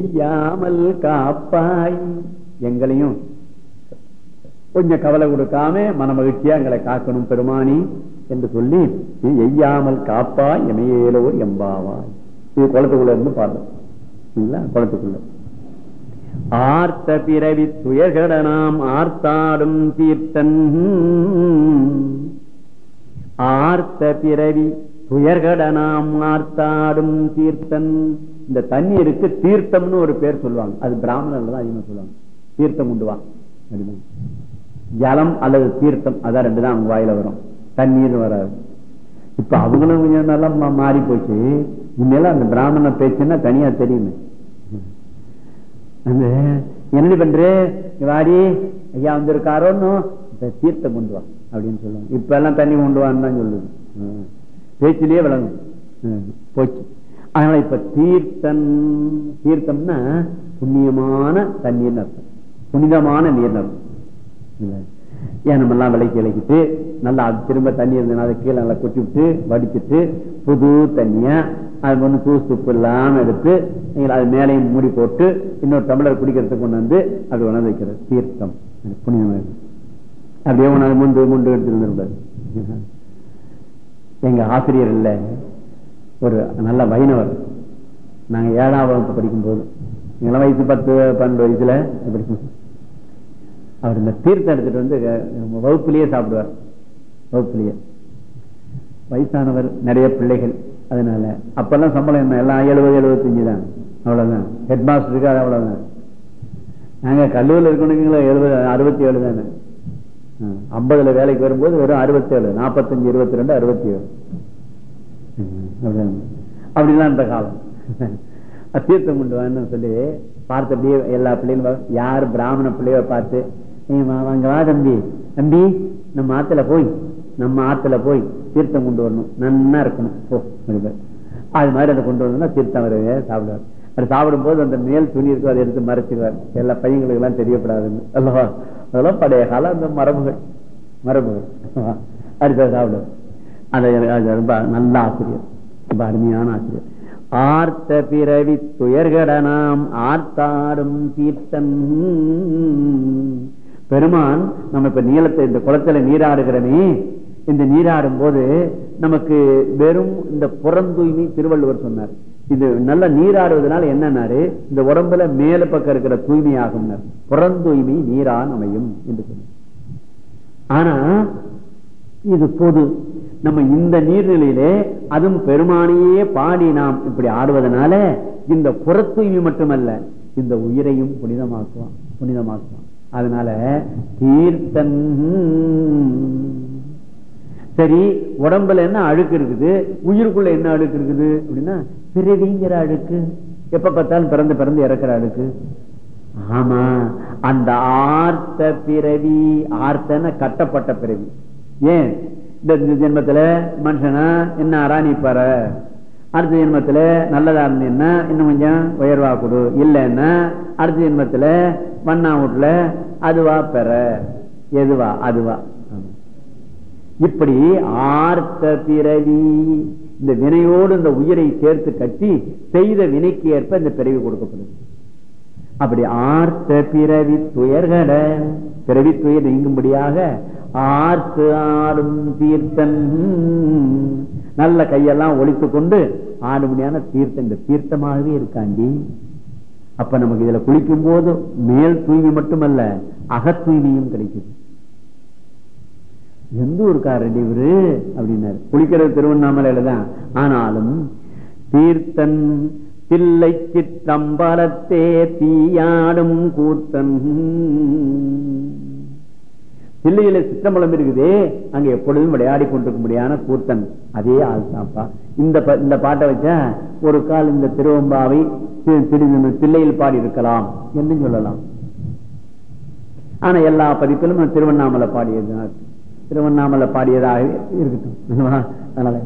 செய்யாமல் காப்பாய். எங்களையும் கொஞ்சம் கவலை கொடுக்காம மன மகிழ்ச்சியா எங்களை காக்கணும் பெருமானி என்று சொல்லி நீ எய்யாமல் காப்பாய் எமையேலோர் எம்பாவாய். இது குளத்துக்குள்ள இருந்து பாருங்க. இல்ல குளத்துக்குள்ள. ஆர்த்த பிறவி துயர்கட நாம் ஆர்த்தாடும் தீர்த்தன். ஆர்த்த பிறவி துயர்கட நாம் ஆர்த்தாடும் தீர்த்தன். இந்த தண்ணீருக்கு தீர்த்தம்னு ஒரு பேர் சொல்லுவாங்க. அது பிராமணர்கள் தான் அதிகமா சொல்லுவாங்க. தீர்த்தம் உண்டு ஜலம் அல்லது தீர்த்தம் அதான் ரெண்டு தான் அவங்க வாயில வரும். தண்ணீர் வராது. இப்ப அவங்களும் கொஞ்சம் நல்லா மாறி போச்சு. முன்னெல்லாம் அந்த பிராமண பேச்சுன்னா தனியா தெரியுமே. அந்த என்னடி பண்ற? வாடி. ஐயா வந்திருக்காரோன்னு தீர்த்தம் கொண்டு வா அப்படின்னு சொல்லுவாங்க. இப்ப எல்லாம் தண்ணி கொண்டு வான்னு தான் சொல்லுது. பேச்சிலேயே விளங்கும். போச்சு. அதனால இப்ப தீர்த்தன் தீர்த்தம்னா புண்ணியமான தண்ணீர் அர்த்தம். புனிதமான நீர் அர்த்தம். இல்ல. ஏன் நம்ம எல்லாம் விலைக்கு விளக்கிட்டு நல்லா அது திரும்ப தண்ணி இருந்ததுன்னா அதை கீழே நல்லா கொட்டி விட்டு வடிச்சிட்டு புது தண்ணியா அது ஒண்ணு தூசு துப்பு இல்லாம எடுத்து நீங்கள் அது மேலையும் மூடி போட்டு இன்னொரு டம்ளர் குடிக்கிறதுக்கு கொண்டு வந்து அப்படி உணர்ந்து வைக்கிறது. தீர்த்தம். அது புனிதமா இருக்கு. அப்படியே உணர்ந்து முண்டு முண்டு எடுத்துருந்துருப்பாரு எங்க ஆசிரியர் இல்ல. ஒரு நல்ல வைணவர். நாங்க ஏழாம் வகுப்பு படிக்கும்போது இளம் வயசு பத்து பன்னெண்டு வயசுல படிக்கும் அவர் இந்த தீர்த்தம் எடுத்துட்டு வந்து வகுப்புலயே சாப்பிடுவார். வகுப்புலயே. வயசானவர் நிறைய பிள்ளைகள் அதனால அப்பெல்லாம் சம்பளம் என்ன? எல்லாம் எழுபது எழுபத்தஞ்சு தான். அவ்வளவுதான். ஹெட் மாஸ்டருக்கு அது அவ்வளவுதான். நாங்க கல்லூரியில் இருக்கணுங்களா எழுபது அறுபத்தி ஏழு தானே ஐம்பதுல வேலைக்கு வரும்போது வெறும் அறுபத்தி ஏழு நாற்பத்தஞ்சு இருபத்தி ரெண்டு அறுபத்தி ஏழு அப்படிதான். அந்த காலம். தீர்த்தம் கொண்டு வான்னு சொல்லி பார்த்து அப்படியே எல்லா பிள்ளைகளும் யார் பிராமண பிள்ளைய பார்த்து அங்க வா, வாங்க தம்பி. தம்பி நம்ம ஆத்துல போய் நம்ம ஆத்துல போய் தீர்த்தம் கொண்டு வரணும். நன்னா இருக்கணும். போ அது மாதிரி அதை கொண்டு வரணும்னா தீர்த்தம் அவர் சாப்பிடுவார். அது சாப்பிடும் போது அந்த மேல் துணி இருக்கும் அதை எடுத்து மறைச்சிடுவார் எல்லா பையங்களுக்கு எல்லாம் தெரியப்படாதுன்னு. அல்லவா? அதெல்லாம் பழைய காலம் அந்த மரபுகள். மரபுகள். அடுத்த சாப்பிடுவார். அது அது ரொம்ப நல்ல ஆசிரியர் ரொம்ப அருமையான ஆசிரியர். ஆர்த்த பிறவி துயர்கடனாம் ஆர்த்தாடும் தீர்த்தன் பெருமான் நம்ம இப்ப நீளத்தை இந்த குளத்துல நீராடுகிறோமே இந்த நீராடும் போது நமக்கு வெறும் இந்த புறந்தூய்மை திருவள்ளுவர் சொன்னார். இது நல்ல நீராடுவதனால என்னன்னாரு? இந்த உடம்புல மேல பக்கம் இருக்கிற தூய்மை ஆகும் புறந்தூய்மை நீரான் அமையும் என்று சொன்னார். ஆனா இது பொது நம்ம இந்த நீர்நிலையிலே அதுவும் பெருமானையே பாடி நாம் இப்படி ஆடுவதனால இந்த புறத்தூய்மை மட்டுமல்ல இந்த உயிரையும் புனிதமாக்குவான் புனிதமாக்குவான். அதனால தீர்த்தன் சரி உடம்புல என்ன அழுக்கு இருக்குது? உயிருக்குள்ள என்ன அழுக்கு இருக்குது? அப்படின்னா பிறவிங்கிற அழுக்கு. எப்ப பார்த்தாலும் பிறந்து பிறந்து இறக்குற அழுக்கு. ஆமா அந்த ஆர்த்த பிறவி ஆர்த்தன கட்டப்பட்ட பிறவி. ஏன்? இந்த ஜென்மத்தில் ஜென்மத்துல மனுஷனா என்ன ஆறா நீ அடுத்த ஜென்மத்தில் நல்லதா இருந்தீங்கன்னா இன்னும் கொஞ்சம் உயர்வா கொடு. இல்லைன்னா அடுத்த ஜென்மத்தில் மண்ணா வீட்டில் அதுவா பெற. எதுவா? அதுவா. இப்படி ஆர்த்த பிறவி இந்த வினையோடு இந்த உயிரை சேர்த்து கட்டி செய்த வினைக்கு ஏற்ப இந்த பிறவி கொடுக்கப்படுது. அப்படி ஆர்த்த பிறவி துயர்கட பிறவி துயர் நீங்கும்படியாக ஆர்த்து ஆடும் தீர்த்தன். நல்ல கையெல்லாம் ஒழித்து கொண்டு ஆடுபடியான தீர்த்தம் இந்த தீர்த்தமாகவே இருக்காண்டி. அப்ப நமக்கு இதுல குளிக்கும் போது மேல் தூய்மை மட்டுமல்ல அகத்தூய்மையும் கிடைக்குது. எந்த ஒரு காரணி இவரு? அப்படின்னாரு. குளிக்கிறது திருவண்ணாமலையில தான். ஆனாலும் தீர்த்தன் தில்லை சிற்றம்பலத்தே தீயாடும் கூத்தன். தில்லையில சித்தம்பலம் இருக்குதே அங்க எப்பொழுதும் விளையாடி கொண்டிருக்கும்படியான கூத்தன். அதே ஆள் தான்ப்பா. இந்த ப- இந்த பாட்டை வச்சா ஒரு கால் இந்த திருவம்பாவை தில்லையில் பாடி இருக்கலாம் என்று சொல்லலாம். ஆனா எல்லா பதிப்பிலும் திருவண்ணாமலை பாடியதுதான் திருவண்ணாமலை பாடியதாக இருக்கட்டும். அதனால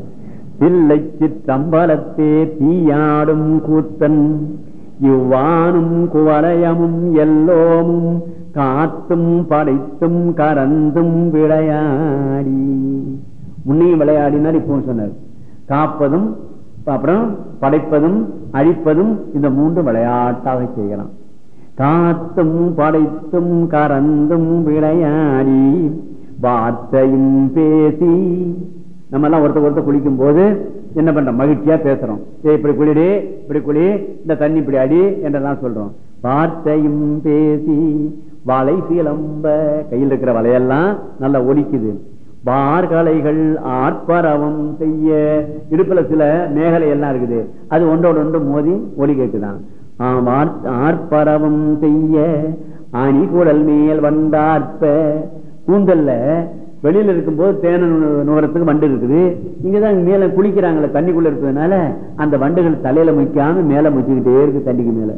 தில்லை சித்தம்பலத்தே தீயாடும் கூத்தன் இவ்வானும் குவலயமும் எல்லோமும் காத்தும் படைத்தும் கறந்தும் விளையாடி. முன்னையும் விளையாடினார் இப்பவும் சொன்னார். காப்பதும் அப்புறம் படைப்பதும் அழிப்பதும் இந்த மூன்று விளையாட்டாக செய்யலாம். காத்தும் படைத்தும் கறந்தும் விளையாடி வார்த்தையும் பேசி நம்ம எல்லாம் ஒருத்தர் ஒருத்தர் குளிக்கும் போது என்ன பண்றோம்? மகிழ்ச்சியா பேசுறோம். இப்படி குளிடு இப்படி குளி இந்த தண்ணி இப்படி அடி என்றெல்லாம் சொல்றோம். வார்த்தையும் பேசி வலை சிலம்ப. கையில் இருக்கிற வலையெல்லாம் நல்லா ஒலிக்குது. வார்கலைகள் ஆர்ப்பரவம் செய்ய. இடுப்புல சில மேகலை எல்லாம் இருக்குது. அது ஒன்றோடு ஒன்று மோதி ஒலி கேட்டுதான் ஆம், ஆர்ப்பரவம் செய்ய. அணிகுடல் மேல் வந்தார்ப்ப. கூந்தல்ல வெளியில இருக்கும்போது தேன நுகரத்துக்கு வண்டு இருக்குது. இங்கதான் மேல குளிக்கிறாங்களே தண்ணிக்குள்ள இருக்கிறதுனால அந்த வண்டுகள் தலையில முக்காம மேல முச்சுக்கிட்டே இருக்கு தண்ணிக்கு மேல.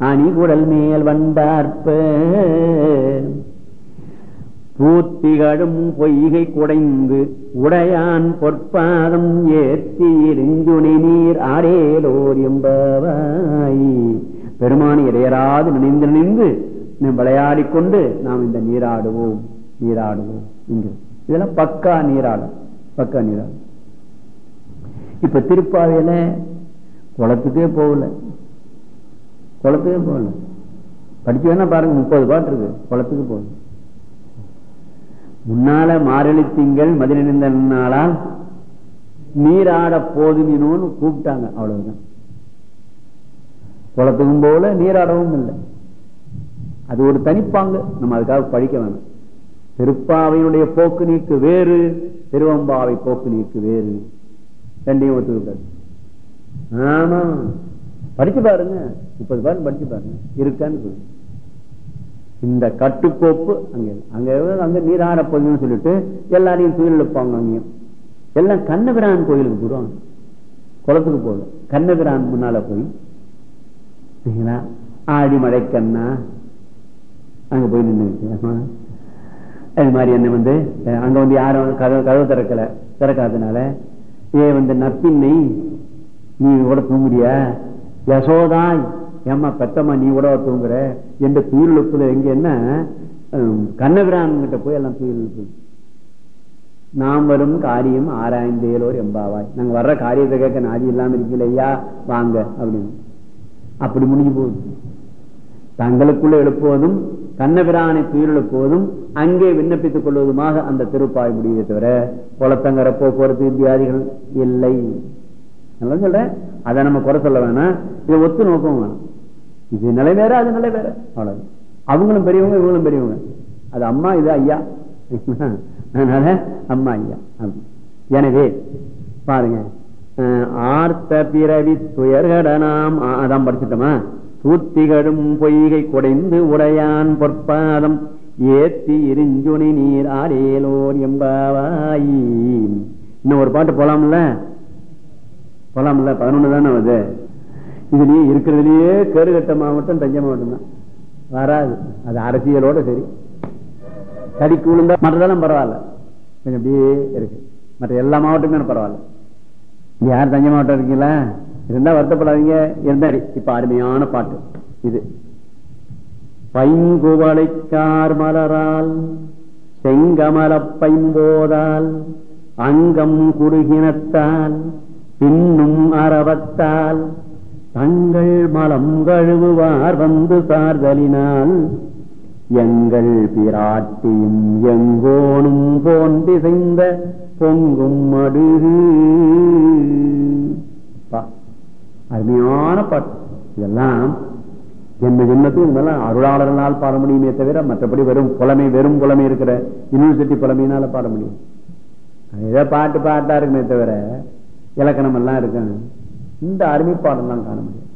அணிகுடல் மேல் வந்தார்ப்ப. பூத்திகடும் பொய்கை குடைந்து உடையான் பொற்பாதம் ஏற்றி எரிஞ்சுனை நீர் ஆடேலோர் என்பவாய். பெருமானி இடையராது நினைந்து நினைந்து விளையாடி விளையாடிக் கொண்டு நாம் இந்த நீராடுவோம் நீராடுவோம் இங்கு இதெல்லாம் பக்கா நீராடும் பக்கா நீராடும். இப்ப திருப்பாவையில குளத்துக்கே போகல. குளத்துக்கே போகல படிச்சு வேணா பாருங்க முப்பது பாட்டு இருக்கு. குளத்துக்கு போகணும். முன்னால மாரளி திங்கள் மதினிந்த நாளால் நீராட போதுமினோன்னு கூப்பிட்டாங்க அவ்வளவுதான். குளத்துக்கும் போல நீராடவும் இல்லை. அது ஒரு தனிப்பாங்க. நம்ம அதுக்காக படிக்க வேணும். திருப்பாவையினுடைய போக்கு நீக்கு வேறு திருவம்பாவை போக்கு நீக்கு வேறு. ரெண்டையும் ஒத்துக்கிட்டாரு ஆமா. படிச்சு பாருங்க. முப்பது பாட்டு படிச்சு பாருங்க. இருக்கான்னு சொல்லுங்க இந்த கட்டுக்கோப்பு அங்க அங்க அங்க நீராட போகுதுன்னு சொல்லிட்டு எல்லாரையும் துயில் வைப்பாங்க அங்கேயும். எல்லாம் கண்ணபிரான் கோயிலுக்கு போடுவாங்க குளத்துக்கு போகல கண்ணபிரான் முன்னால போய் சரிங்களா? ஆடி மழை கண்ணா. அங்க போய் நின்று அது மாதிரி என்ன வந்து அங்க வந்து யாரும் கதவு கதவு திறக்கல. திறக்காதனால ஏ வந்து நப்பின்னை நீ கூட தூங்குறியா? யசோதாய் ஏம்மா பெத்தம்மா நீ கூட தூங்குற? என்ற துயில் எழுப்புது எங்க என்ன? ஹம், கண்ணபிரான் கிட்ட போய் எல்லாம் துயில் எழுப்புது நாம் வரும் காரியம் ஆராய்ந்தேலோர் எம்பாவாய். நாங்க வர்ற காரியத்தை கேட்க நாதி இல்லாம இருக்கலையா வாங்க அப்படின்னு. அப்படி முடிஞ்சு போகுது. தங்களுக்குள்ள எழுப்புவதும் கண்ணபிரானை துயிலெழுப்புவதும் அங்கே விண்ணப்பித்துக் கொள்வதுமாக அந்த திருப்பாய் முடியுதே தவிர குளத்தங்கர போக்குவரத்து வியாதிகள் இல்லை. நல்லா சொல்றேன் அதை நம்ம குறை சொல்ல வேணாம். இதை ஒத்து நோக்கம் வேணும். இது நிலை வேற அது நிலை வேற. அவ்வளவு அவங்களும் பெரியவங்க இவங்களும் பெரியவங்க. அது அம்மா இது ஐயா. அதனால அம்மா ஐயா. எனவே பாருங்க. ஆர்த்த பிறவி துயர்கடனாம் அதான் படிச்சுட்டோமா? தூத்திகளும் பொய்கை குடைந்து உடையான் பொற்பாதம். ஏத்தி எரிஞ்சுனை நீர் ஆடேலோர் எம்பாவாய். இன்னும் ஒரு பாட்டு போலாம்ல? போலாம்ல? பதினொன்னு தானே அது இதுலயே இருக்கிறதுலயே கேடுகட்ட மாவட்டம் தஞ்சை மாவட்டம் தான் வராது. அது அரசியலோட சரி. தடிக்கு விழுந்தா மற்றதெல்லாம் பரவாயில்ல. கொஞ்சம் அப்படியே இருக்கு. மற்ற எல்லா மாவட்டமே பரவாயில்ல. இங்க யார் தஞ்சை மாவட்டம் இருக்கீங்களா? இருந்தா வருத்தப்படாதீங்க. இருந்தாரு இப்ப அருமையான பாட்டு. இது. பைங்குவளைக்கார் மலரால் செங்கமல பைம்போதால் அங்கம் குறுகினத்தால் பின்னும் அறவத்தால் தங்கள் மலம் கழுவுவார் வந்து சார்தலினால் எங்கள் பிராட்டியும் எங்கோனும் போன்றிசைந்த பொங்கும் மடுகு பா, அருமையான பாட்டு. இதெல்லாம் ஜென்ம ஜென்மத்துக்கு இதெல்லாம் அருளாளர்களால் பாட முடியுமே தவிர மற்றபடி வெறும் புலமை வெறும் புலமை இருக்கிற யூனிவர்சிட்டி புலமையினால பாட முடியும். ஏதோ பாட்டு பாட்டா இருக்குமே தவிர இலக்கணம் எல்லாம் இருக்கு இந்த அருமை தான் காண முடியும்.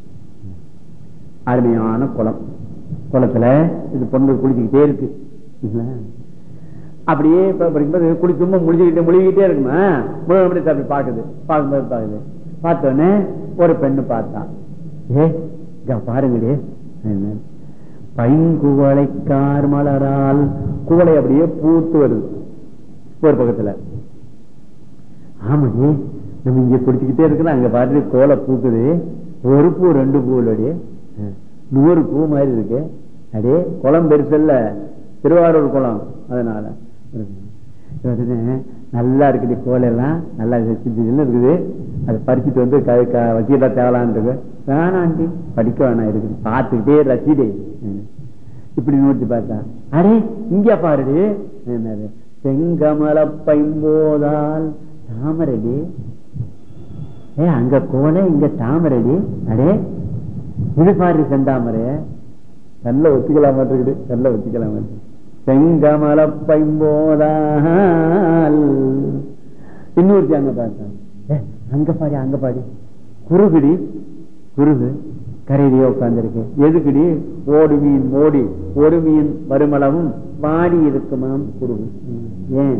அருமையான குளம். குளத்துல இது பொண்ணு குளிச்சுக்கிட்டே இருக்கு. அப்படியே படிக்கும்போது குளி சும்மா முழுகிட்டே இருக்குமா? முழு அப்படி அப்படி பாக்குது பார்க்கும்போது பாக்குது பார்த்தோன்னே ஒரு பெண்ணு பார்த்தான் ஏ பாருங்களே பாருங்கடே. என்ன? பைங்குவளைக்கார் மலரால் குவளை அப்படியே பூத்து வருது. ஒரு பக்கத்துல. ஆமாடி. நம்ம இங்க குடிச்சுக்கிட்டே இருக்கிறோம் அங்க பாட்டு கோலை பூக்குது. ஒரு பூ ரெண்டு பூ நூறு பூ மாதிரி இருக்கு. அடே குளம் பெருசல்ல திருவாரூர் குளம். அதனால. நல்லா இருக்குது கோலை எல்லாம் நல்லா இருக்குது. அதை பறிச்சுட்டு வந்து க- வச்சுக்கிட்டா தேவலான் இருக்கு. வேணாண்டி படிக்க வேணாம் இருக்குது பார்த்துக்கிட்டே ரசிடே இப்படி நோட்டி பார்த்தா அரே இங்க பாருடி. என்னது செங்கமல பைம்போதால் தாமரடி. ஏ அங்க கோலை இங்க தாமரடி? அடே இது பாரு செந்தாமரைய. நல்ல ஒத்திக்கலாம் இருக்குது நல்ல ஒத்திக்கலாம் செங்கமல பைம்போதால் இன்னொருத்தி அங்க பார்த்தான் அங்க பாடி அங்க பாடி குறுகுடி குறுகு கரையிலேயே உட்கார்ந்துருக்கு. எதுக்குடி? ஓடு மீன் ஓடி ஒரு மீன் வருமளவும் வாடி இருக்குமாம் குறுகு. ஏன்?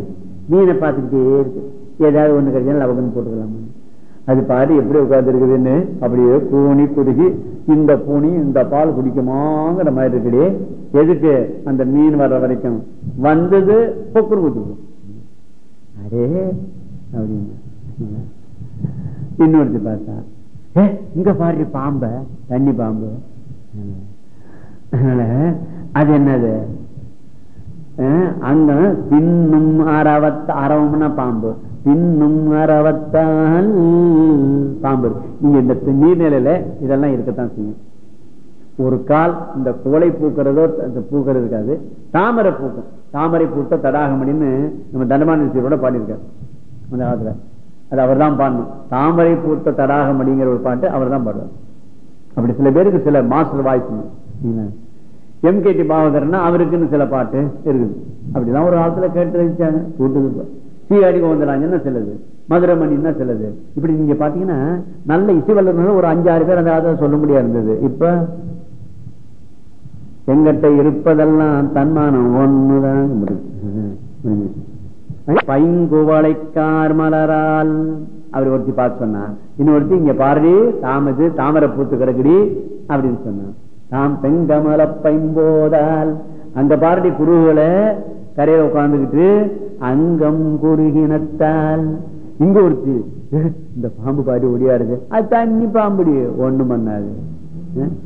மீனை பார்த்துக்கிட்டே இருக்கு. ஏதாவது ஒண்ணு கிடைச்சா லவகன் போட்டுக்கலாமா? அது பாரு எப்படி உட்கார்ந்துருக்குதுன்னு அப்படியே பூனி குறுகி இந்த பூனி இந்த பால் குடிக்குமாங்கிற மாதிரி இருக்குடி எதுக்கு அந்த மீன் வர்ற வரைக்கும்? வந்தது பொக்குரு குத்துக்கும் அரே அப்படின்னு. இன்னொருத்தி பார்த்தா ஏ இங்க பாரு பாம்ப தண்ணி பாம்பு. அதனால அது என்னது? அங்க பின்னும் அறவத்த அறவம்னா பாம்பு. பின்னும் அறவத்தால் பாம்பு நீங்க இந்த நீர்நிலையில இதெல்லாம் இருக்கத்தான் செய்யும். ஒரு கால் இந்த கோலை பூக்கிறதோ பூக்கிறது இருக்காது. தாமரை பூக்கும். தாமரை பூத்த தடாகமணின்னு நம்ம தண்டமான பாடியிருக்காரு. அந்த காலத்துல. அது அவர் தான் பாடணும். தாமரை பூத்த தடாகமணிங்கிற ஒரு பாட்டு அவர் தான் பாடுவார். அப்படி சில பேருக்கு சில master voice M K T பாவகர்னா அவருக்குன்னு சில பாட்டு இருக்குது. அப்படிதான் ஒரு காலத்துல கேட்டு ரசிச்சாங்க. கூட்டுது சீகாடி சிலது மதுரமணின்னா சிலது இப்படி நீங்க பாத்தீங்கன்னா நல்ல இசை வல்லுநர்கள் ஒரு அஞ்சாறு பேர் அந்த சொல்ல முடியாது இருந்தது. இப்ப எங்கிட்ட இருப்பதெல்லாம் தன்மானம் ஒண்ணுதான் பைங்குவளைக்கார் மலரால். அவர் ஒருத்தி பார்த்து சொன்னா இன்னொருத்தி இங்க பாரு தாமது தாமரை பூத்து கிடக்குடி அப்படின்னு சொன்னான் தாம் பெண்கமல பைம்போதால் அந்த பாரடி குருகளை கரையில உட்கார்ந்துகிட்டு அங்கம் குறுகினத்தால். இங்க ஒருத்தி இந்த பாம்பு பாடி இருக்கு அது தண்ணி பாம்புடி ஒண்ணும் பண்ணாது.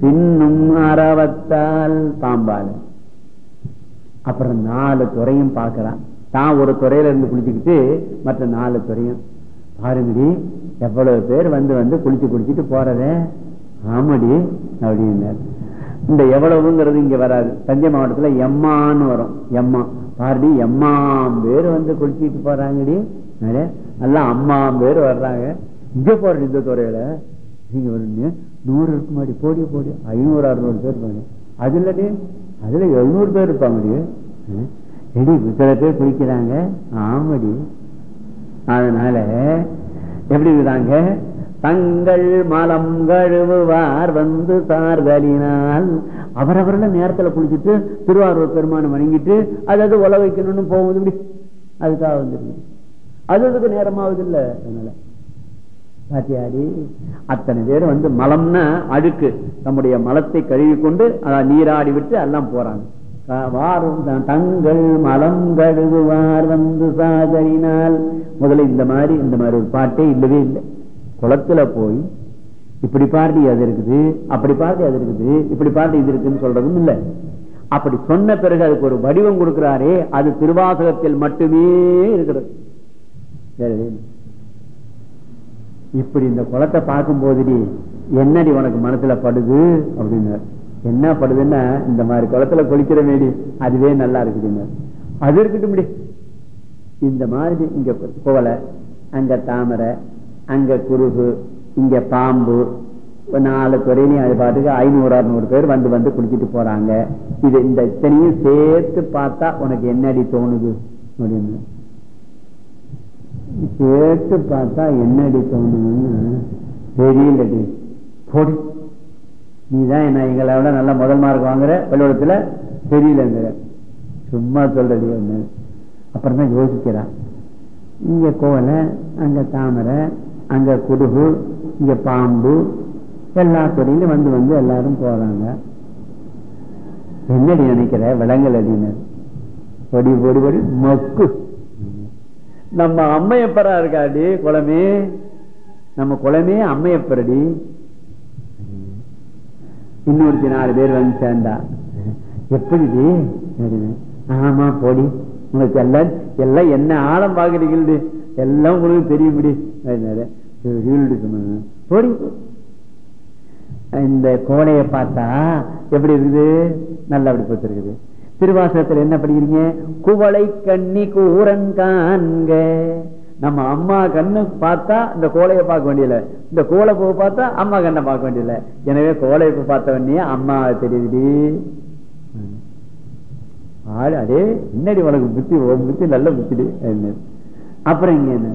பின்னும் அறவத்தால் பாம்பால. அப்புறம் நாலு துறையும் பார்க்கறான் தான் ஒரு துறையில இருந்து குளிச்சுக்கிட்டு மற்ற நாலு துறையும். பாருங்கடி எவ்வளவு பேர் வந்து வந்து குளிச்சு குளிச்சுட்டு போறதே. ஆமடி அப்படின்னாரு. இந்த எவ்வளவுங்கிறது இங்க வராது. தஞ்சை மாவட்டத்துல எம்மான்னு வரும். எம்மா. பாருடி எம்மாம் பேர் வந்து குளிச்சுட்டு போறாங்கடி. எல்லாம் நல்லா அம்மாம் பேர் வர்றாங்க. இங்க போற இந்த துறையில நீங்க வரீங்க நூறு இருக்குமாடி போடி போடி. ஐநூறு அறுநூறு பேர் இருப்பாங்க. அது அதுல எழுநூறு பேர் இருப்பாங்கடி. எடி சில பேர் குளிக்கிறாங்க? ஆமாடி. அதனால எப்படி இருக்கிறாங்க தங்கள் மலம் கழுவுவார் வந்து சார்தலினால் அவரவர்கள நேரத்துல குளிச்சுட்டு திருவாரூர் பெருமானம் வணங்கிட்டு அதாவது உல வைக்கணும்னு போகுது இப்படி அதுக்காக வந்துருக்கு அது அதுக்கு நேரமாவது இல்ல அதனால. பாத்தியாடி அத்தனை பேர் வந்து மலம்னா அழுக்கு நம்முடைய மலத்தை கழுவி கொண்டு அதான் நீராடி விட்டு எல்லாம் போறாங்க. வாரும் தங்கள் மலம் கழுவுவார் வந்து சாதறினால் முதல்ல இந்த மாதிரி இந்த மாதிரி ஒரு பாட்டே இல்லவே இல்லை. குளத்துல போய் இப்படி பார்ட்டி அது இருக்குது அப்படி பார்ட்டி அது இருக்குது இப்படி பார்ட்டி இது இருக்குன்னு சொல்றதும் இல்லை. அப்படி சொன்ன பிறகு அதுக்கு ஒரு வடிவம் கொடுக்கிறாரே அது திருவாசகத்தில் மட்டுமே இருக்கிறது. இப்படி இந்த குளத்தை பார்க்கும் போதுடி என்னடி உனக்கு மனசுல படுது? அப்படின்னாரு. என்ன படுதுன்னா இந்த மாதிரி குளத்துல குளிக்கிற மேடி அதுவே நல்லா இருக்குதுங்க அது இருக்கட்டும் இந்த மாதிரி இங்க கோவலை அங்க தாமரை அங்க குருகு இங்க பாம்பு நாலு துறையிலையும் அது பாட்டுக்கு ஐநூறு அறுநூறு பேர் வந்து வந்து குளிச்சுட்டு போறாங்க. இது இந்த இத்தனையும் சேர்த்து பார்த்தா உனக்கு என்னடி தோணுது? அப்படின்னு. சேர்த்து பார்த்தா என்னடி தோணுதுன்னு தெரியலடி. போடு. நீதான் என்ன எங்களை விட நல்ல முதல் மார்க் வாங்குற? பள்ளிக்கூடத்துல தெரியலங்கிற. சும்மா சொல்றடி ஒண்ணு. அப்புறம் தான் யோசிக்கிறான் இங்க கோலை அங்க தாமரை அங்க குடுகு இங்க பாம்பு எல்லா துறையிலும் வந்து வந்து எல்லாரும் போறாங்க. என்னடி நினைக்கிற? விலங்கல் அடினர் பொடி பொடி பொடி மக்கு. நம்ம அம்மையப்பரா இருக்காடி குளமே நம்ம குளமே அம்மையப்பரடி. இன்னொருத்தி நாலு பேர் வந்து சேர்ந்தா எப்படி ஆமா பொடி. உங்களுக்கு எல்லாம் எல்லாம் என்ன ஆழம் பாக்குறீங்களு எல்லாம் உங்களுக்கு தெரியும்படி. போடி. இந்த கோலைய பார்த்தா எப்படி இருக்குது? நல்லா அப்படி போத்திருக்குது. திருவாசகத்துல என்ன படிக்கிறீங்க? குவளை கண்ணி கூரன் காண்க. நம்ம அம்மா கண்ணு பார்த்தா இந்த கோலையை பார்க்க வேண்டியல இந்த கோலை பூ பார்த்தா அம்மா கண்ணை பார்க்க வேண்டியல எனவே கோலை பூ பார்த்த உடனே அம்மா தெரியுது ஆளு அதே என்னடி உனக்கு புத்தி புத்தி நல்ல புத்தி அப்புறம் இங்க என்ன?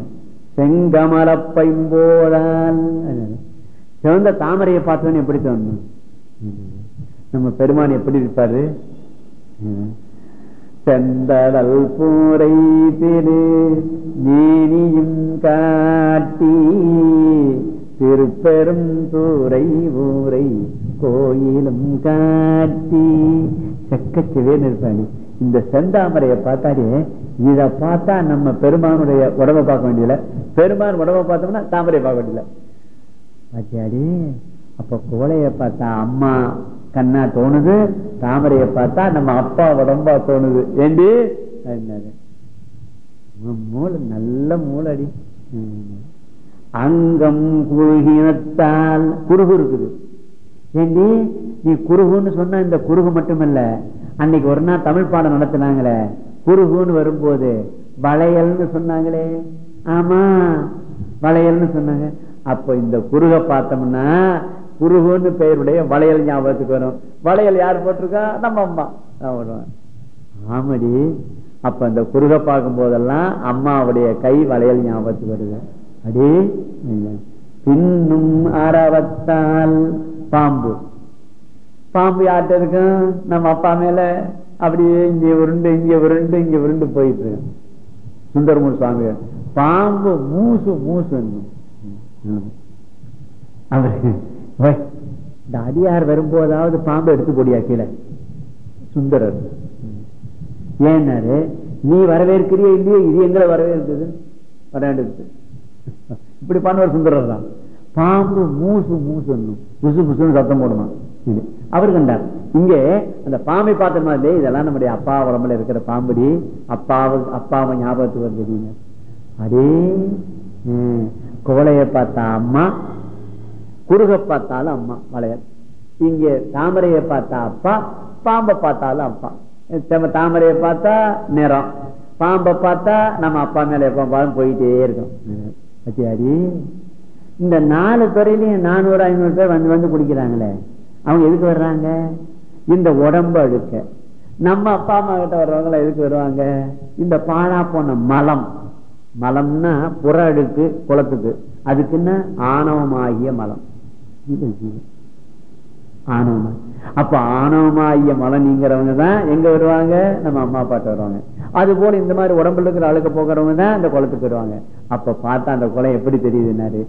செங்கமலப்பைம்போதால் சிவந்த தாமரையை பார்த்தோன்னு எப்படி தோணும்? நம்ம பெருமான் எப்படி இருப்பாரு? செந்தடல் பூரை திரு நீனியும் காட்டி திருப்பெரும் தூரை ஊரை கோயிலும் காட்டி. செக்கச்சிவே நிற்பாடி இந்த செந்தாமரையை பார்த்தாலே இத பார்த்தா நம்ம பெருமானுடைய உடம்ப பார்க்க வேண்டியல பெருமான் உடம்ப பார்த்தோம்னா தாமரை பார்க்க வேண்டியல பாத்தியாடி அப்ப கோலைய பார்த்தா அம்மா கண்ணா தோணுது. தாமரைய பார்த்தா நம்ம அப்பா உடம்பா தோணுது. ஏண்டி? மூளை நல்ல மூளடி. அங்கம் குறுகினத்தால் குறுகு இருக்குது. ஏண்டி? நீ குறுகுன்னு சொன்ன இந்த குறுகு மட்டுமல்ல. அன்னைக்கு ஒரு நாள் தமிழ் பாடம் நடத்தினாங்களே. குறுகுன்னு வரும்போது வளையல்னு சொன்னாங்களே. ஆமா வளையல்னு சொன்னாங்க. அப்ப இந்த குறுக பார்த்தோம்னா குருகுன்னு பெயருடைய வளையல் ஞாபகத்துக்கு வரும். வளையல் யார் போட்டிருக்கா? நம்ம அம்மா. ஆமடி. அப்ப அந்த குறுக பார்க்கும் போதெல்லாம் அம்மாவுடைய கை வளையல் ஞாபகத்துக்கு வருது. அடி பின்னும் அறவத்தால் பாம்பு. பாம்பு யார்கிட்ட இருக்கும் நம்ம அப்பா மேல. அப்படியே இங்க உருண்டு இங்க உருண்டு இங்க உருண்டு போயிட்டு. இருக்கு சுந்தரமூர் சுவாமி பாம்பு மூசு மூசு இந்த அடியார் வரும்போதாவது பாம்பு எடுத்து போடியா கீழே? சுந்தரர். ஏன்னாரு நீ வரவேற்கிறிய இல்லையோ இது எங்களை வரவேற்குது. வராண்டு இப்படி பண்ணுவார் சுந்தரர் தான். பாம்பு மூசு மூசு புசு புசுன்னு சத்தம் போடுவான். அவர் கண்டார். இங்கே அந்த பாம்பை பார்த்த மாதிரி இதெல்லாம் நம்முடைய அப்பா உடம்புல இருக்கிற பாம்படி. அப்பாவு அப்பாவை ஞாபகத்துக்கு வருது அதே கோலைய பார்த்தா அம்மா குறுக பார்த்தாலும் அம்மா வளையல். இங்கே தாமரையை பார்த்தா அப்பா பாம்பை பார்த்தாலும் அப்பா. தாமரையை பார்த்தா நிறம். பாம்பை பார்த்தா நம்ம அப்பா மேல எப்ப போயிட்டே இருக்கும். பத்தியாடி இந்த நாலு துறையிலையும் நானூறு ஐநூறு பேர் வந்து வந்து குடிக்கிறாங்களே. அவங்க எதுக்கு வர்றாங்க? இந்த உடம்பு அழுக்க. நம்ம அப்பா அம்மா கிட்ட வர்றவங்க எதுக்கு வருவாங்க? இந்த பாழா போன மலம். மலம்னா புற அடுக்கு குளத்துக்கு. அதுக்குன்னா ஆணவமாகிய மலம். ஆணவமா? அப்ப ஆணவமாகிய மலை நீங்கிறவங்க தான் எங்க வருவாங்க? நம்ம அம்மா அப்பாட்ட வருவாங்க. அது போல இந்த மாதிரி உடம்புல இருக்கிற அழுக்க போகிறவங்க தான் அந்த குளத்துக்கு வருவாங்க. அப்ப பார்த்தா அந்த குளம் எப்படி தெரியுதுன்னாரு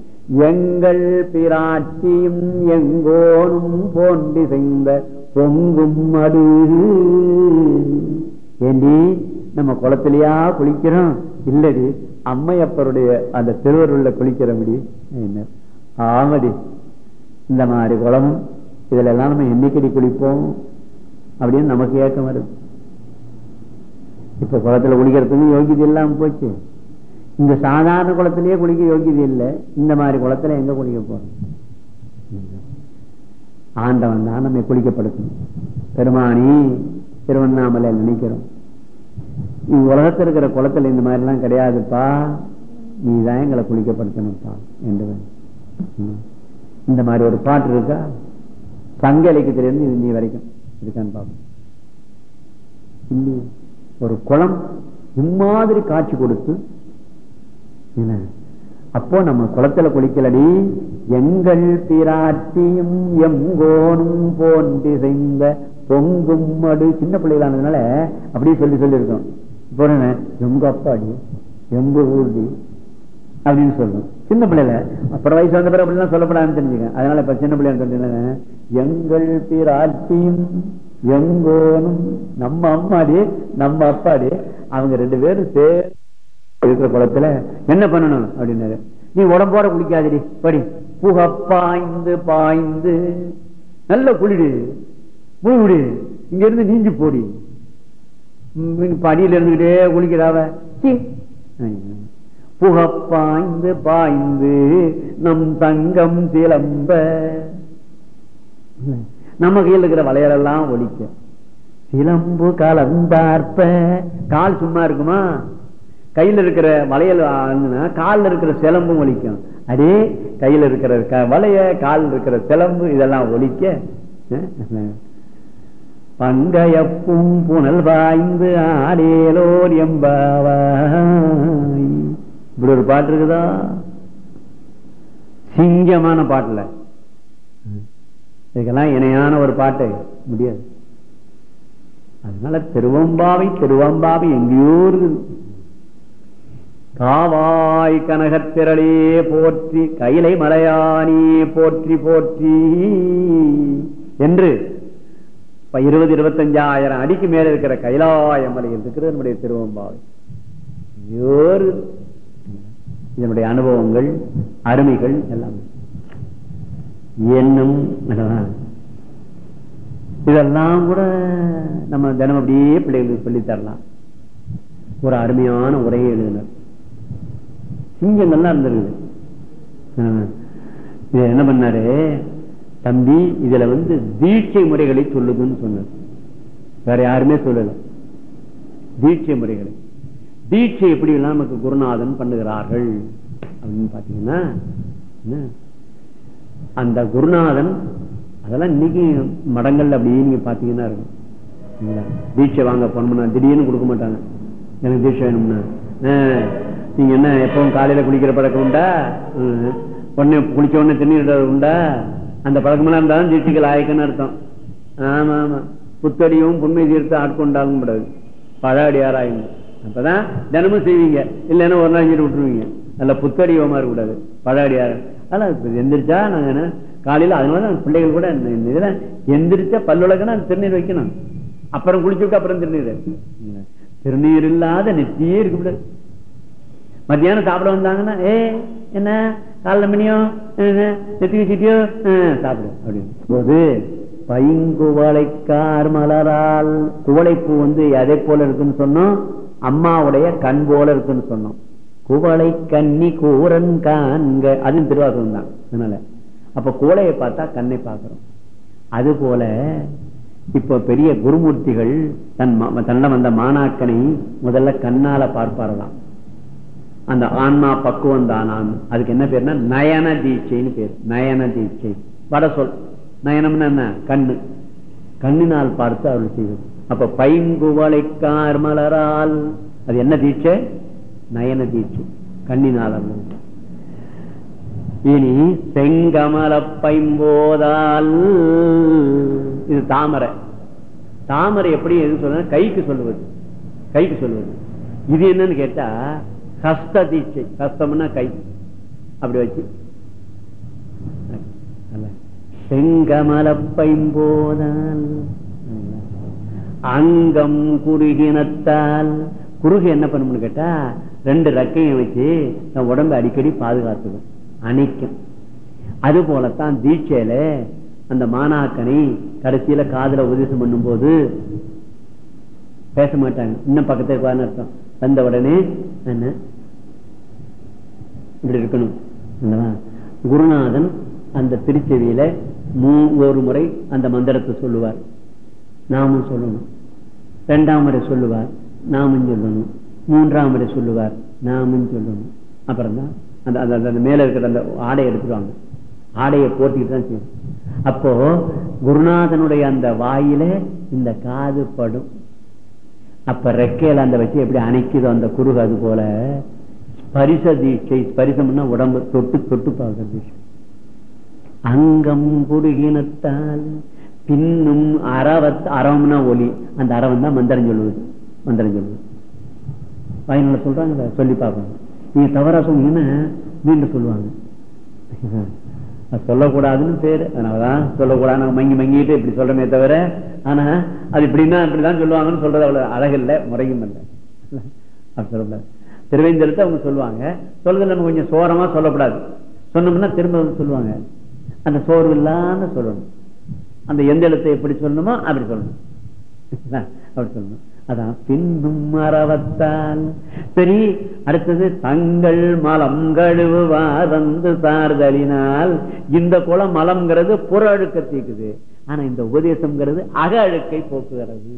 எங்கள் பிராட்சியும் எங்கோனும் போன்றி செய்த பொங்கும் அடு ஏண்டி நம்ம குளத்திலேயா குளிக்கிறோம்? இல்லடி அம்மையப்பருடைய அந்த திருவருள்ள குளிக்கிறபடி என்ன? ஆமடி. இந்த மாதிரி குளமும் இதுல எல்லாம் நம்ம என்னைக்கடி குளிப்போம் அப்படின்னு நமக்கு ஏக்கம் வருது. இப்ப குளத்துல குளிக்கிறதுக்கு யோகியது இல்லாம போச்சு. இந்த சாதாரண குளத்திலேயே குளிக்க யோகியது இல்லை. இந்த மாதிரி குளத்துல எங்க குளிக்க போறோம்? ஆண்டவன் தான் நம்ம குளிக்கப்படுத்தணும். பெருமானி திருவண்ணாமலை நினைக்கிறோம். உலகத்தில் இருக்கிற குளத்துல இந்த மாதிரி எல்லாம் கிடையாதுப்பா. நீ தான் எங்களை குளிக்கப்படுத்தணும்ப்பா என்று இந்த மாதிரி ஒரு பாட்டு இருக்கா? சங்க இலக்கியத்திலிருந்து இது நீ வரைக்கும். இருக்கான்னு பாப்போம் ஒரு குளம் இம்மாதிரி காட்சி கொடுத்து அப்போ நம்ம குளத்துல குளிக்கலடி. எங்கள் பிராட்டியும் எங்கோனும் போன்றி செய்த பொங்கும் மடு. சின்ன பிள்ளைகளானதுனால அப்படியே சொல்லி சொல்லி இருக்கோம் இப்போ எங்க அப்பாடி எங்க ஊர்டி? அப்படின்னு சொல்லணும் சின்ன பிள்ளைல அப்புறம் வயசு வந்த பிறகு அப்படிலாம் சொல்லப்படாதுன்னு தெரிஞ்சுங்க அதனால இப்ப சின்ன பிள்ளைங்க சொல்றீங்க எங்கள் பிராட்டியும் எங்கோனும் நம்ம அம்மாடி நம்ம அப்பாடி அவங்க ரெண்டு பேரும் சேர் இருக்கிற குளத்துல என்ன பண்ணணும் அப்படின்னாரு. நீ உடம்போட குளிக்காதடி படி. புக பாய்ந்து பாய்ந்து நல்ல குளிடு. முழுவிடு இங்க இருந்து நீஞ்சு போடி. படியில இருந்துகிட்டே குளிக்கிறாவ. புக பாய்ந்து பாய்ந்து நம் தங்கம் சிலம்ப. நம்ம கையில் இருக்கிற வளையலெல்லாம் ஒலிக்க சிலம்பு கலந்தார்ப்ப கால் சும்மா இருக்குமா? கையில இருக்கிற வளையல் காலில் கால்ல இருக்கிற சிலம்பும் ஒலிக்கும் அடே கையில இருக்கிற க- வளைய கால் இருக்கிற சிலம்பு இதெல்லாம் ஒலிக்க பங்கையப்பும் புனல் வாய்ந்து ஆடேலோர் எம்பாவாய். இப்படி ஒரு பாட்டு இருக்குதா? சிங்கமான பாட்டுல. இதுக்கெல்லாம் இணையான ஒரு பாட்டு. முடியாது. அதனால திருவம்பாவை திருவம்பாவை எங்கேயோ இருக்குது. காவாய் கனகத்திரளே போற்றி கைலை மலையானே போற்றி போற்றி என்று இருபது இருபத்தஞ்சாயிரம் அடிக்கு மேல இருக்கிற கைலாய மலையில் இருக்கிறது நம்முடைய திருவம்பாவை. இருக்குது. இதனுடைய அனுபவங்கள் அருமைகள் எல்லாம். என்னும் இதெல்லாம் கூட நம்ம தினம் அப்படியே பிள்ளைகளுக்கு சொல்லித் தரலாம். ஒரு அருமையான உரையை எழுதினர். சிங்கங்கள்லாம் நல்லா இருந்திருக்கு. இது என்ன பண்ணாரு? தம்பி இதுல வந்து தீட்சை முறைகளை சொல்லுதுன்னு சொன்னார். வேற யாருமே சொல்லல. தீட்சை முறைகளை. தீட்சை எப்படி எல்லாம் நமக்கு குருநாதன் பண்ணுகிறார்கள்? அப்படின்னு பாத்தீங்கன்னா அந்த குருநாதன் அதெல்லாம் இன்னைக்கு மடங்கள்ல அப்படியே நீங்க பாத்தீங்கன்னா இருக்கும். தீட்சை வாங்க போனோம்னா திடீர்னு கொடுக்க மாட்டாங்க. எனக்கு தீட்சை வேணும்னா. நீங்க என்ன எப்பவும் காலையில குளிக்கிற பழக்கம் உண்டா? உடனே குளிச்ச உடனே தண்ணீர் உண்டா? அந்த பழக்கமெல்லாம் இருந்தாலும் தீட்சைகள் ஆயக்குன்னு அர்த்தம். ஆமா ஆமா புத்தடியும் புண்மை தீர்த்து ஆட்கொண்டாலும் கூடாது பழ அடியாராயும் அப்பதான் தினமும் செய்வீங்க. இல்லைன்னா ஒரு நாள் இங்கிட்டு விட்டுருவீங்க. நல்ல புத்தடிவமா இருக்கக்கூடாது பழாடியார் ஆனா எந்திரிச்சா நாங்க காலையில் காலையில அதனால பிள்ளைகள் கூட இந்த- எந்திரிச்சா பல்லுலகனா திருநீர் வைக்கணும். அப்புறம் குளிச்சுட்டு அப்புறம் திருநீர். திருநீர் இல்லாத நெத்தியே இருக்கக்கூடாது மத்தியானம் சாப்பிட வந்தாங்கன்னா ஏ என்ன? காலைல மணியும் நெத்தி வச்சுட்டியோ சாப்பிடு. அப்படின்னு. போது பைங்குவளைக்கார் மலரால் குவளைப்பூ வந்து எதை போல இருக்குன்னு சொன்னோம்? அம்மாவுடைய கண் போல இருக்குன்னு சொன்னோம். குவளை கன்னி கூரன் காண்க. அதுவும் திருவாசகம் தான். அதனால அப்ப கூலையை பார்த்தா கண்ணை பார்க்கிறோம். அது போல இப்ப பெரிய குருமூர்த்திகள் தன் ம- தன்னிடம் வந்த மாணாக்கனை முதல்ல கண்ணால பார்ப்பாரலாம் அந்த ஆன்மா பக்குவம் தானான் அதுக்கு என்ன பேருனா நயன தீட்சைன்னு பேர். நயன தீட்சை. வட சொல் நயனம்னா என்ன? கண்ணு. கண்ணினால் பார்த்து அருள் செய்வது. அப்ப பைங்குவளைக்கார் மலரால் அது என்ன தீட்சை? நயன தீட்சை. கண்ணினால் அருள் இனி செங்கமல பைம்போதால் இது தாமரை. தாமரை எப்படி எது சொல்ற கைக்கு சொல்லுவது. கைக்கு சொல்லுவது. இது என்னன்னு கேட்டா ஹஸ்த தீட்சை. ஹஸ்தம்னா கை. அப்படி வச்சு. செங்கமல பைம்போதால் அங்கம் குறுகினத்தால். குறுகு என்ன பண்ணும்னு கேட்டா ரெண்டு ரெக்கையும் வச்சு நம்ம உடம்பை அடிக்கடி பாதுகாத்துக்கும். அணைக்கும். அது போலத்தான் தீட்சையில அந்த மாணாக்கனை கடைசியில காதுல உபதேசம் பண்ணும்போது பேச மாட்டாங்க. இன்னும் பக்கத்துல அர்த்தம். வந்த உடனே என்ன? இப்படி இருக்கணும். குருநாதன் அந்த திருச்செவியில மூ ஒரு முறை அந்த மந்திரத்தை சொல்லுவார். நாமும் சொல்லணும். இரண்டாம் முறை சொல்லுவார் நாமும் சொல்லணும். மூன்றாம் முறை சொல்லுவார் நாமும் சொல்லணும். அப்புறம் தான் அந்த அந்த- அந்த மேல இருக்கிற அந்த ஆடையை எடுத்துருவாங்க ஆடையை போட்டிக்கிட்டு தான் செய்யணும் அப்போ குருநாதனுடைய அந்த வாயில இந்த காது படும். அப்ப ரெக்கையில அந்த வச்சு எப்படி அணைக்குதோ அந்த குருகு அது போல ஸ்பரிச தீட்சை ஸ்பரிசம்னா உடம்பு தொட்டு தொட்டு பார்க்கறது. அங்கம் குறுகினத்தால் பின்னும் அறவத் அறம்னா ஒலி. அந்த அறவம் தான் மந்திரம் சொல்லுவது. மந்திரம் சொல்லுவது. பயனுள்ள சொல்றாங்க சொல்லி பார்க்கணும். நீங்க தவறா சொன்னீங்கன்னா மீண்டும் சொல்லுவாங்க. அது சொல்லக்கூடாதுன்னு பேரு. அதனாலதான் சொல்லக்கூடாது நாங்க மங்கி மங்கிட்டு இப்படி சொல்றமே தவிர ஆனா அது இப்படின்னா இப்படிதான் சொல்லுவாங்கன்னு சொல்றது அவ்வளவு அழகில்ல முறையும் இல்லை. அப்படி சொல்லக்கூடாது. திருவேந்தரத்தை அவங்க சொல்லுவாங்க. சொல்றது நம்ம கொஞ்சம் சோரமா சொல்லக்கூடாது. சொன்னோம்னா திரும்ப வந்து சொல்லுவாங்க. அந்த சோர்வு இல்லாம சொல்லணும். அந்த எந்த எழுத்தை எப்படி சொல்லணுமோ அப்படி சொல்லணும். அப்படி சொல்லணும். அதான் பின்னும் மறவத்தால். சரி அடுத்தது தங்கள் மலம் கழுவுவார் வந்து சார்தலினால். இந்த குளம் மலம்ங்கிறது புற அழுக்க தீக்குது. ஆனா இந்த உபதேசம்ங்கிறது அக அழுக்கை போக்குகிறது.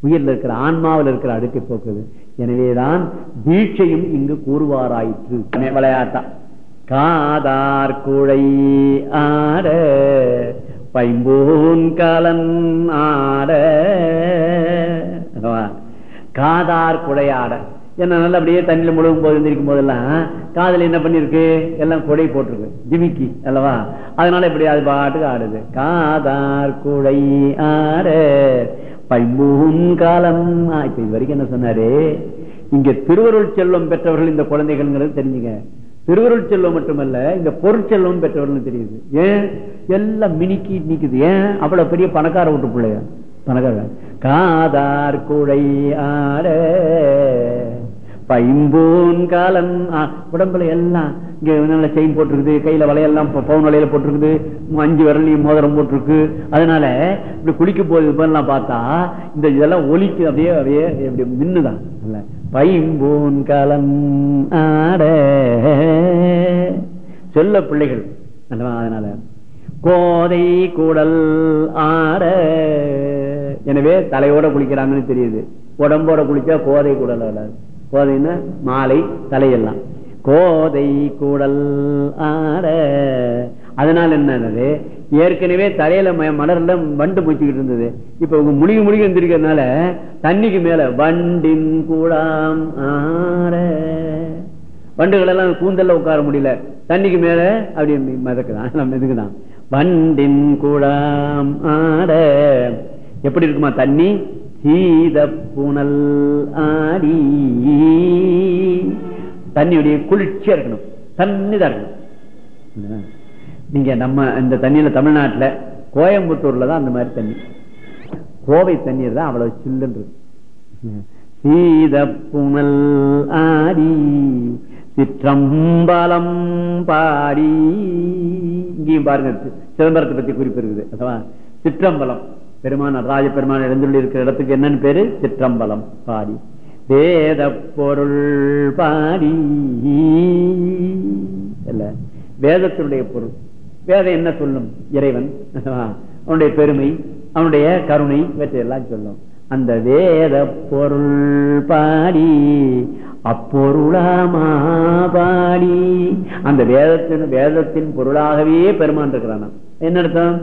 உயிரில் இருக்கிற ஆன்மாவில் இருக்கிற அடுக்கை போக்குது. எனவேதான் தீட்சையும் இங்கு கூறுவாராயிற்று. விளையாட்டா. காதார் குழை ஆட பைம்பூன் கலன் ஆட. காதார் குடையாட. என்ன நல்லா அப்படியே தண்ணியில முழுகும் போது எந்திரிக்கும் போதெல்லாம் காதல் என்ன பண்ணிருக்கு? எல்லாம் குடை போட்டிருக்கு. ஜிமிக்கி அல்லவா? அதனால இப்படி அது பாட்டுக்கு ஆடுது. காதார் குடை ஆட. பைம்பூன் காலம் இப்ப இது வரைக்கும் என்ன சொன்னாரு? இங்க திருவருள் செல்வம் பெற்றவர்கள் இந்த குழந்தைகள்ங்கிறது தெரிஞ்சுங்க. திருவருள் செல்வம் மட்டுமல்ல இந்த பொருட்செல்வம் பெற்றவர்கள் தெரியுது. ஏன்? எல்லாம் மினிக்கி நிக்குது. ஏன்? அவ்வளவு பெரிய பணக்கார விட்டு பிள்ளைய? பணக்கார? காதார் குழை ஆட பைம்பூன் காலம் உடம்புல எல்லாம் இங்க நல்ல செயின் போட்டிருக்குது கையில வலையெல்லாம் பவுன் வலையில போட்டிருக்குது அஞ்சு விரலையும் மோதிரம் போட்டிருக்கு. அதனால இப்படி குளிக்க போது பார்த்தா இந்த இதெல்லாம் ஒலிக்கு அப்படியே அப்படியே இப்படி மின்னுதான் இல்லை. பைம்பூன் காலம் ஆட. சொல்ல பிள்ளைகள் அதனால. கோதை கூடல் ஆட. எனவே தலையோட குளிக்கிறாங்கன்னு தெரியுது. உடம்போட குளிச்சா கோதை கூடல் வராது கோதைன்னா மாலை தலையெல்லாம். கோதை கூடல் ஆட. அதனால என்னது? ஏற்கனவே தலையில மலர்ல வண்டு பூச்சிக்கிட்டு இருந்தது. இப்ப உங்க முழுகி முழுகி இருந்திருக்கிறதுனால தண்ணிக்கு மேல வண்டின் கூடாம் ஆட வண்டுகள் எல்லாம் கூந்தல்ல உட்கார முடியல. தண்ணிக்கு மேல அப்படி மிதக்குதான். நம்ம இதுக்குதான் வண்டின் கூடாம் ஆட எப்படி இருக்குமா தண்ணி? சீத புனல் ஆடி. தண்ணியுடைய குளிர்ச்சியா இருக்கணும். தண்ணிதான் இருக்கணும். நீங்க நம்ம இந்த தண்ணியில தமிழ்நாட்டுல கோயம்புத்தூர்ல தான் அந்த மாதிரி தண்ணி. கோவை தண்ணீர் தான் அவ்வளவு சில்லுன்னு சீத புனல் ஆடி சிற்றம்பலம் பாடி. இங்கேயும் பாருங்க சிதம்பரத்தை பத்தி குறிப்பு இருக்குது அதுவா சிற்றம்பலம். பெருமான ராஜ பெருமான எழுந்துள்ள இருக்கிற இடத்துக்கு என்னன்னு பேரு? சிற்றம்பலம் பாடி. வேத பொருள் பாடி. இல்ல வேதத்தினுடைய பொருள். வேதம் என்ன சொல்லும்? இறைவன். அவனுடைய பெருமை அவனுடைய கருணை இவற்றையெல்லாம் சொல்லும். அந்த வேத பொருள் பாடி அப்பொருளாமா பாடி. அந்த வேதத்தின் வேதத்தின் பொருளாகவே பெருமான் இருக்கிறான் என்ன அர்த்தம்?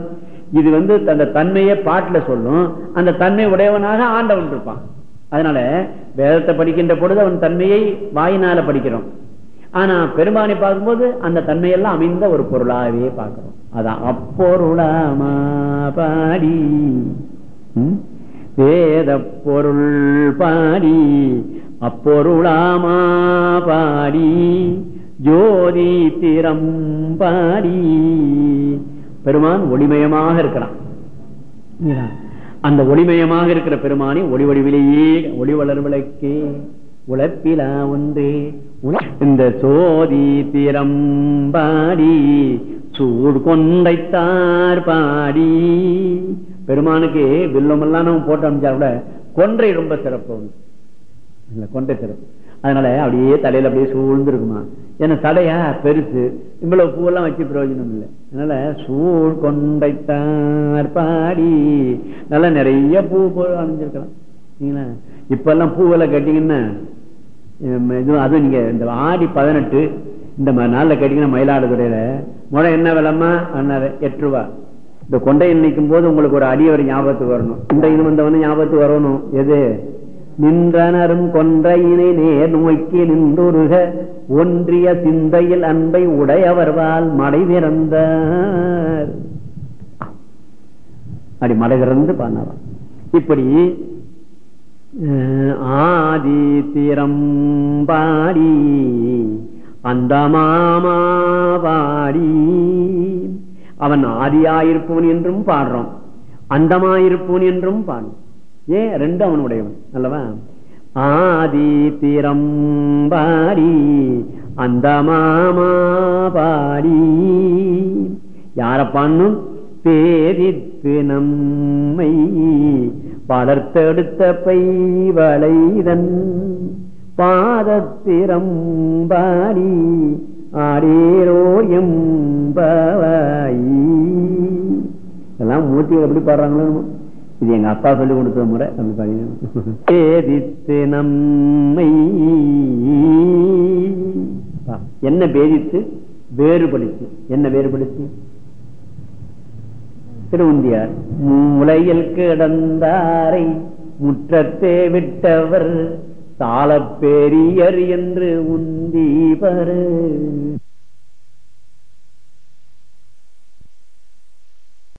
இது வந்து அந்த தன்மையை பாட்டுல சொல்லும். அந்த தன்மை உடையவனாக ஆண்டவன் இருப்பான். அதனால வேதத்தை படிக்கின்ற பொழுது அவன் தன்மையை வாயினால படிக்கிறோம். ஆனா பெருமானை பார்க்கும்போது அந்த தன்மையெல்லாம் அமைந்த ஒரு பொருளாகவே பார்க்கிறோம். அதான் அப்பொருளாமா பாடி. வேத பொருள் பாடி. அப்பொருளாமா பாடி. ஜோதி திறம் பாடி. பெருமான் ஒளிமயமாக இருக்கிறான். அந்த ஒளிமயமாக இருக்கிற பெருமானி ஒளி வடிவிலேயே ஒளி வளர்வலைக்கே உழப்பிலா ஒன்றே. இந்த சோதி திறம் பாடி சூடு கொண்டைத்தார் பாடி. பெருமானுக்கு வில்லமெல்லாம் நம்ம போட்டு அமைச்சா கூட கொன்றை ரொம்ப சிறப்பு கொன்றை சிறப்பு. அதனால அப்படியே தலையில அப்படியே சூழ்ந்து இருக்குமா ஏன்னா தலையா பெருசு. இவ்வளவு பூவெல்லாம் வச்சு பிரயோஜனம் இல்லை. அதனால சூழ் கொண்டைத்தார் பாடி. நல்லா நிறைய பூ போ அணிஞ்சிருக்கலாம். இப்ப எல்லாம் பூவெல்லாம் கட்டிங்கன்னா இது அதுவும் நீங்க இந்த ஆடி பதினெட்டு இந்த நாள்ல கேட்டீங்கன்னா மயிலாடுதுறையில முறை என்ன விலமா எட்டு ரூபா. இந்த கொண்டை நிற்கும் போது உங்களுக்கு ஒரு அடியவர் ஞாபகத்துக்கு வரணும். இந்த இது வந்தவன ஞாபகத்துக்கு வரணும். எது? நின்றனரும் கொன்றையினை நேர் நோக்கி நின்றுருக ஒன்றிய சிந்தையில் அன்பை உடையவர்வால் மடை திறந்தார். அப்படி மடை திறந்து பண்ணலாம் இப்படி ஆதி திறம்பாடி அந்த மாமா பாடி அவன் ஆதியாயிருப்பவன் என்றும் பாடுறோம் அந்தமாயிருப்பவன் என்றும் பாடும் ஏன் ரெண்டு அவனுடையவன் அல்லவா? ஆதி திறம்பாடி அந்த மாமா பாடி பேரித்து நம்மை பலர்த்தெடுத்த பைவளைதன் பாதத்திரம்பாடி ஆடேரோ எம்பவாயி இதெல்லாம் மூர்த்திகள் எப்படி பாடுறாங்களோ இது எங்க அப்பா சொல்லி கொடுத்த முறை. அப்படி பாடினேன். பேதித்து நம்மை. என்ன பேதித்து? வேறுபடுத்து. என்ன வேறுபடுத்து? திருவந்தியார் மூளையில் கிடந்தாரை முற்றத்தே விட்டவர் சாலப்பேரியர் என்று உந்தீபர்